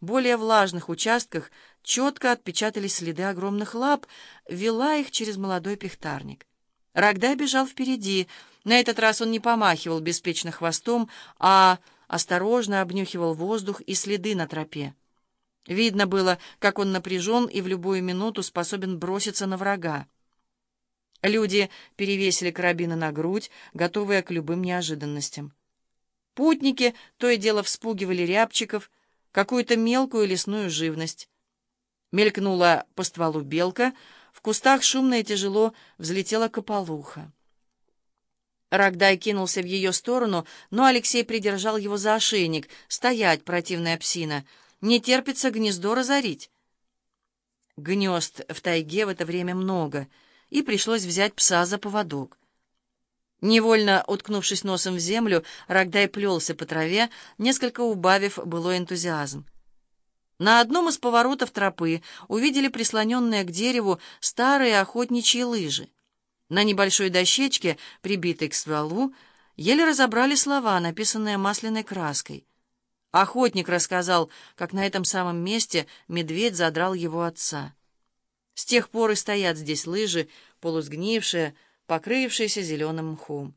более влажных участках четко отпечатались следы огромных лап, вела их через молодой пихтарник. Рогдай бежал впереди. На этот раз он не помахивал беспечно хвостом, а осторожно обнюхивал воздух и следы на тропе. Видно было, как он напряжен и в любую минуту способен броситься на врага. Люди перевесили карабины на грудь, готовые к любым неожиданностям. Путники то и дело вспугивали рябчиков, какую-то мелкую лесную живность. Мелькнула по стволу белка, в кустах шумно и тяжело взлетела кополуха. Рогдай кинулся в ее сторону, но Алексей придержал его за ошейник. «Стоять, противная псина! Не терпится гнездо разорить!» Гнезд в тайге в это время много, и пришлось взять пса за поводок. Невольно уткнувшись носом в землю, Рогдай плелся по траве, несколько убавив былой энтузиазм. На одном из поворотов тропы увидели прислоненные к дереву старые охотничьи лыжи. На небольшой дощечке, прибитой к стволу, еле разобрали слова, написанные масляной краской. Охотник рассказал, как на этом самом месте медведь задрал его отца. С тех пор и стоят здесь лыжи, полусгнившие, покрывшиеся зеленым мхом.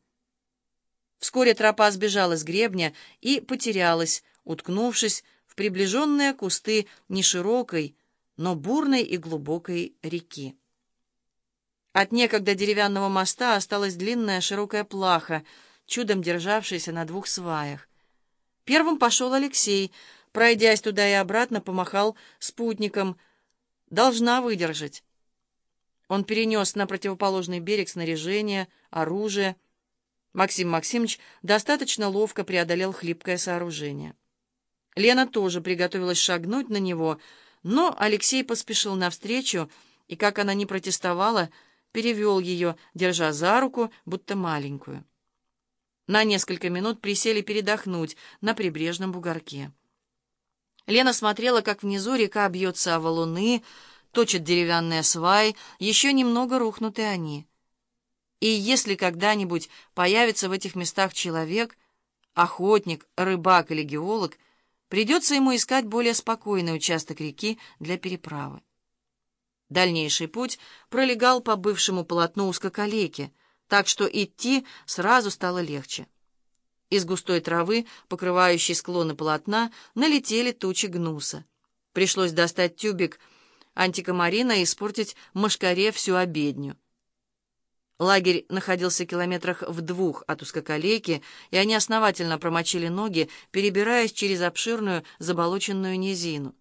Вскоре тропа сбежала с гребня и потерялась, уткнувшись в приближенные кусты неширокой, но бурной и глубокой реки. От некогда деревянного моста осталась длинная широкая плаха, чудом державшаяся на двух сваях. Первым пошел Алексей, пройдясь туда и обратно, помахал спутником. «Должна выдержать». Он перенес на противоположный берег снаряжение, оружие. Максим Максимович достаточно ловко преодолел хлипкое сооружение. Лена тоже приготовилась шагнуть на него, но Алексей поспешил навстречу, и, как она не протестовала, перевел ее, держа за руку, будто маленькую. На несколько минут присели передохнуть на прибрежном бугорке. Лена смотрела, как внизу река бьется о валуны, точат деревянные сваи, еще немного рухнуты они. И если когда-нибудь появится в этих местах человек, охотник, рыбак или геолог, придется ему искать более спокойный участок реки для переправы. Дальнейший путь пролегал по бывшему полотну узкоколеки, так что идти сразу стало легче. Из густой травы, покрывающей склоны полотна, налетели тучи гнуса. Пришлось достать тюбик антикомарина испортить мошкаре всю обедню. Лагерь находился километрах в двух от узкоколейки, и они основательно промочили ноги, перебираясь через обширную заболоченную низину.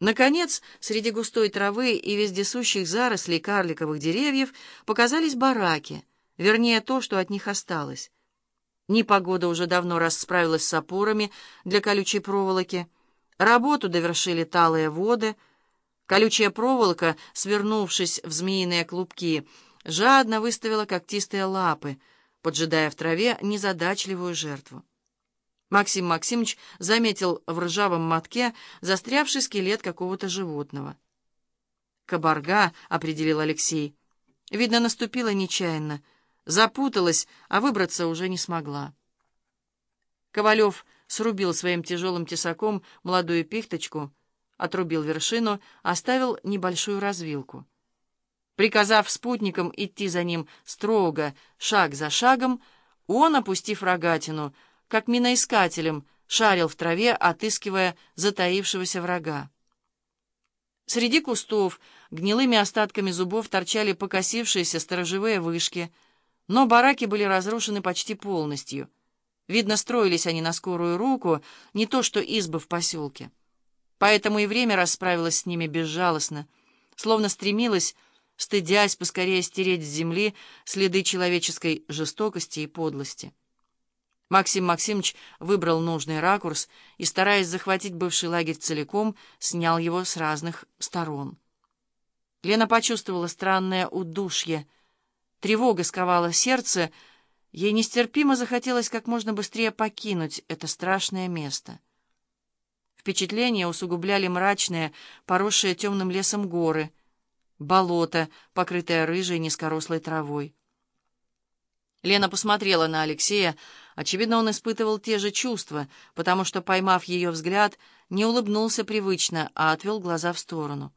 Наконец, среди густой травы и вездесущих зарослей карликовых деревьев показались бараки, вернее, то, что от них осталось. Непогода уже давно расправилась с опорами для колючей проволоки. Работу довершили талые воды — Колючая проволока, свернувшись в змеиные клубки, жадно выставила когтистые лапы, поджидая в траве незадачливую жертву. Максим Максимович заметил в ржавом мотке застрявший скелет какого-то животного. «Кабарга», — определил Алексей. Видно, наступила нечаянно, запуталась, а выбраться уже не смогла. Ковалев срубил своим тяжелым тесаком молодую пихточку — отрубил вершину, оставил небольшую развилку. Приказав спутникам идти за ним строго, шаг за шагом, он, опустив рогатину, как миноискателем, шарил в траве, отыскивая затаившегося врага. Среди кустов гнилыми остатками зубов торчали покосившиеся сторожевые вышки, но бараки были разрушены почти полностью. Видно, строились они на скорую руку, не то что избы в поселке. Поэтому и время расправилось с ними безжалостно, словно стремилось, стыдясь поскорее стереть с земли следы человеческой жестокости и подлости. Максим Максимович выбрал нужный ракурс и, стараясь захватить бывший лагерь целиком, снял его с разных сторон. Лена почувствовала странное удушье. Тревога сковала сердце, ей нестерпимо захотелось как можно быстрее покинуть это страшное место. Впечатление усугубляли мрачные, поросшие темным лесом горы, болото, покрытое рыжей низкорослой травой. Лена посмотрела на Алексея. Очевидно, он испытывал те же чувства, потому что, поймав ее взгляд, не улыбнулся привычно, а отвел глаза в сторону.